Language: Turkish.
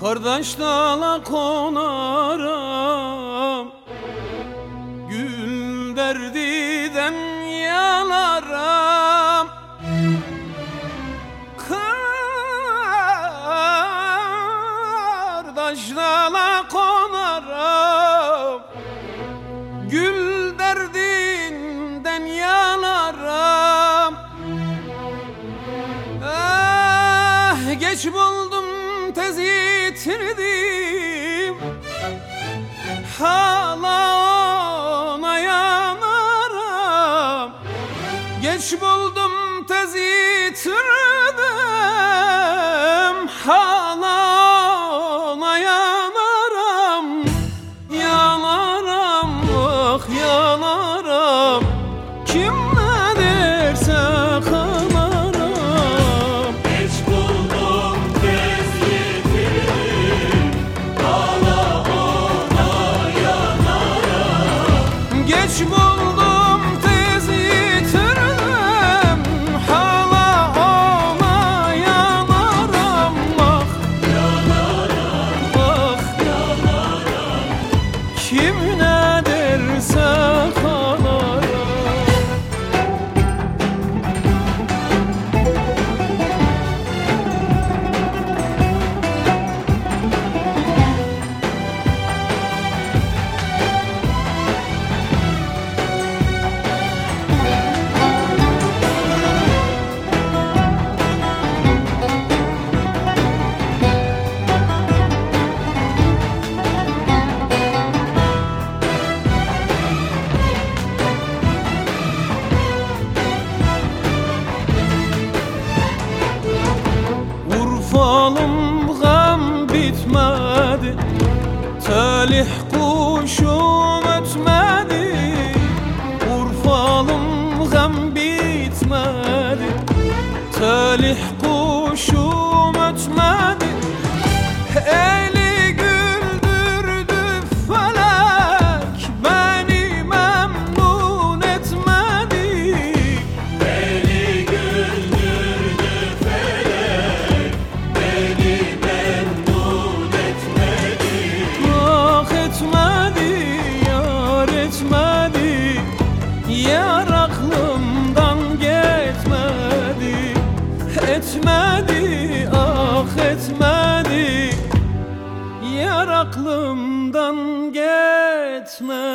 Kardeş dala konaram. Gül derdi getirdim. Hala ona yanarım Geç buldum tezi türdüm Hala Alım gam bitmedi. Talih kuşum etmedi ah etmedi. Yar aklımdan geçmedi